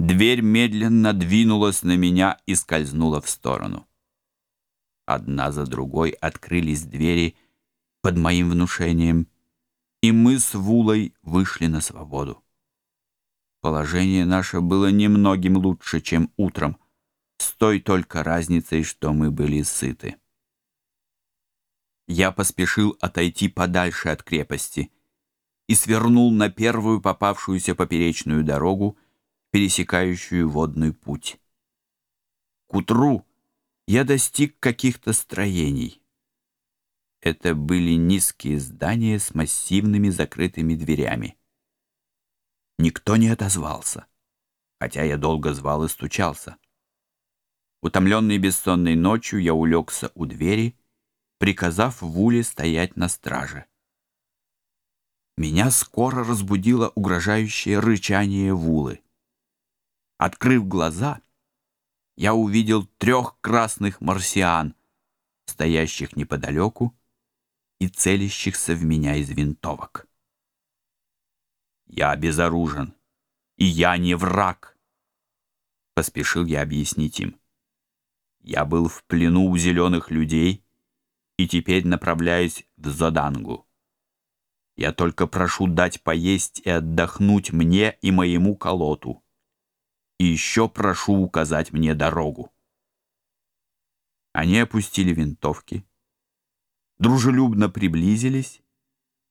Дверь медленно двинулась на меня и скользнула в сторону. Одна за другой открылись двери под моим внушением, и мы с Вулой вышли на свободу. Положение наше было немногим лучше, чем утром, с той только разницей, что мы были сыты. Я поспешил отойти подальше от крепости и свернул на первую попавшуюся поперечную дорогу, пересекающую водный путь. К утру я достиг каких-то строений. Это были низкие здания с массивными закрытыми дверями. Никто не отозвался, хотя я долго звал и стучался. Утомленный бессонной ночью, я улегся у двери, приказав Вуле стоять на страже. Меня скоро разбудило угрожающее рычание Вулы. Открыв глаза, я увидел трех красных марсиан, стоящих неподалеку и целящихся в меня из винтовок. «Я безоружен, и я не враг», — поспешил я объяснить им. «Я был в плену у зеленых людей и теперь направляюсь в Зодангу. Я только прошу дать поесть и отдохнуть мне и моему колоту» и еще прошу указать мне дорогу. Они опустили винтовки, дружелюбно приблизились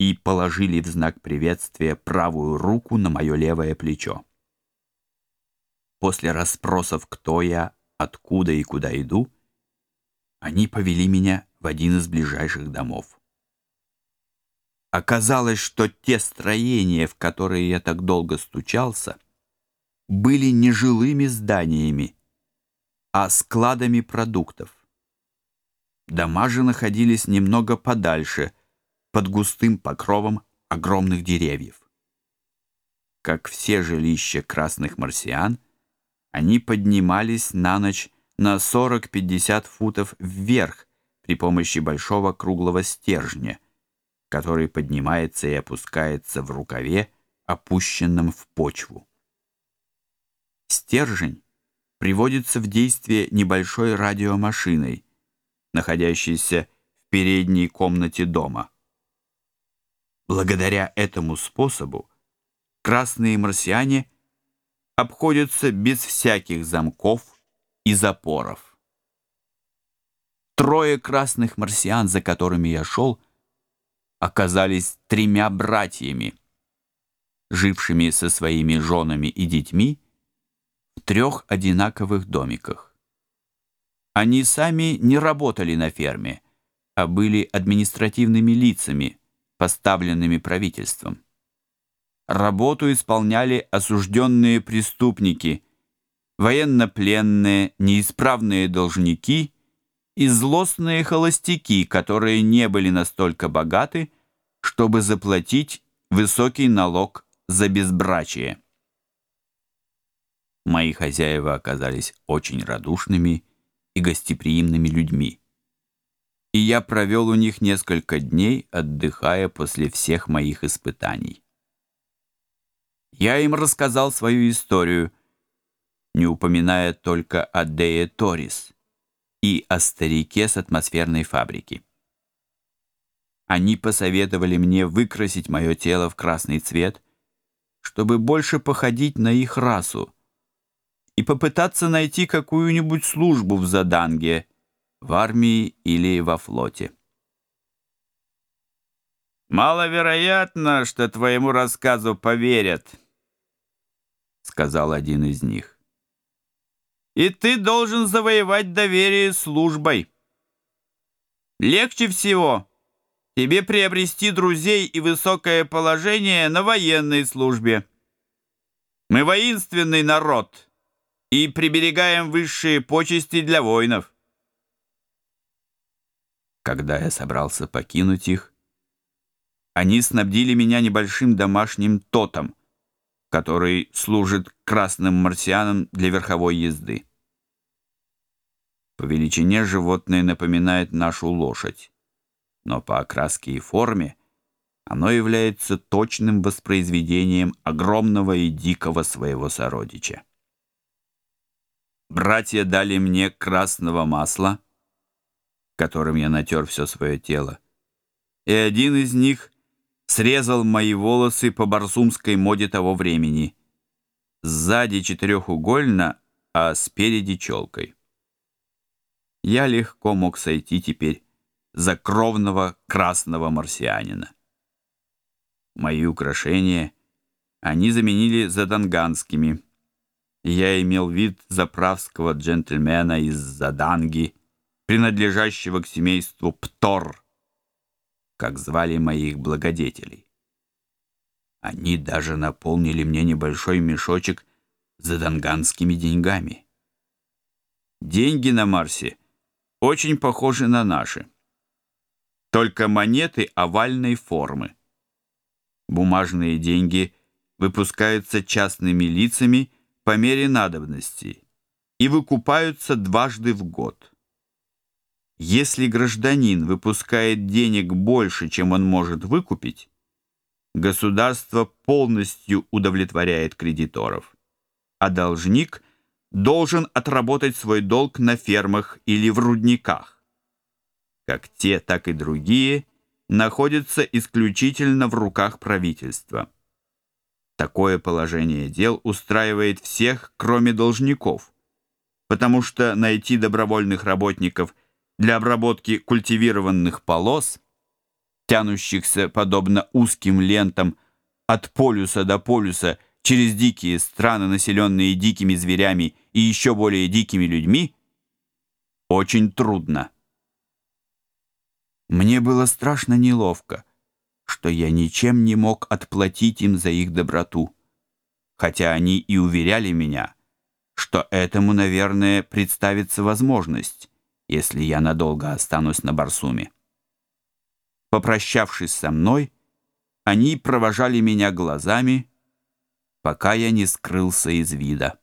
и положили в знак приветствия правую руку на мое левое плечо. После расспросов, кто я, откуда и куда иду, они повели меня в один из ближайших домов. Оказалось, что те строения, в которые я так долго стучался — были не жилыми зданиями, а складами продуктов. Дома же находились немного подальше, под густым покровом огромных деревьев. Как все жилища красных марсиан, они поднимались на ночь на 40-50 футов вверх при помощи большого круглого стержня, который поднимается и опускается в рукаве, опущенном в почву. Стержень приводится в действие небольшой радиомашиной, находящейся в передней комнате дома. Благодаря этому способу красные марсиане обходятся без всяких замков и запоров. Трое красных марсиан, за которыми я шел, оказались тремя братьями, жившими со своими женами и детьми, трех одинаковых домиках. Они сами не работали на ферме, а были административными лицами, поставленными правительством. Работу исполняли осужденные преступники, военнопленные, неисправные должники и злостные холостяки, которые не были настолько богаты, чтобы заплатить высокий налог за безбрачие. Мои хозяева оказались очень радушными и гостеприимными людьми и я провел у них несколько дней, отдыхая после всех моих испытаний. Я им рассказал свою историю, не упоминая только о Дее Торис и о старике с атмосферной фабрики. Они посоветовали мне выкрасить мое тело в красный цвет, чтобы больше походить на их расу, и попытаться найти какую-нибудь службу в Заданге, в армии или во флоте. «Маловероятно, что твоему рассказу поверят», — сказал один из них. «И ты должен завоевать доверие службой. Легче всего тебе приобрести друзей и высокое положение на военной службе. Мы воинственный народ» и приберегаем высшие почести для воинов. Когда я собрался покинуть их, они снабдили меня небольшим домашним тотом, который служит красным марсианам для верховой езды. По величине животное напоминает нашу лошадь, но по окраске и форме оно является точным воспроизведением огромного и дикого своего сородича. Братья дали мне красного масла, которым я натер все свое тело. И один из них срезал мои волосы по барсумской моде того времени. Сзади четырехугольно, а спереди челкой. Я легко мог сойти теперь за кровного красного марсианина. Мои украшения они заменили за заданганскими за данганскими. Я имел вид заправского джентльмена из Заданги, принадлежащего к семейству Птор, как звали моих благодетелей. Они даже наполнили мне небольшой мешочек заданганскими деньгами. Деньги на Марсе очень похожи на наши, только монеты овальной формы. Бумажные деньги выпускаются частными лицами по мере надобности и выкупаются дважды в год. Если гражданин выпускает денег больше, чем он может выкупить, государство полностью удовлетворяет кредиторов, а должник должен отработать свой долг на фермах или в рудниках. Как те, так и другие находятся исключительно в руках правительства. Такое положение дел устраивает всех, кроме должников, потому что найти добровольных работников для обработки культивированных полос, тянущихся подобно узким лентам от полюса до полюса через дикие страны, населенные дикими зверями и еще более дикими людьми, очень трудно. Мне было страшно неловко что я ничем не мог отплатить им за их доброту, хотя они и уверяли меня, что этому, наверное, представится возможность, если я надолго останусь на Барсуме. Попрощавшись со мной, они провожали меня глазами, пока я не скрылся из вида.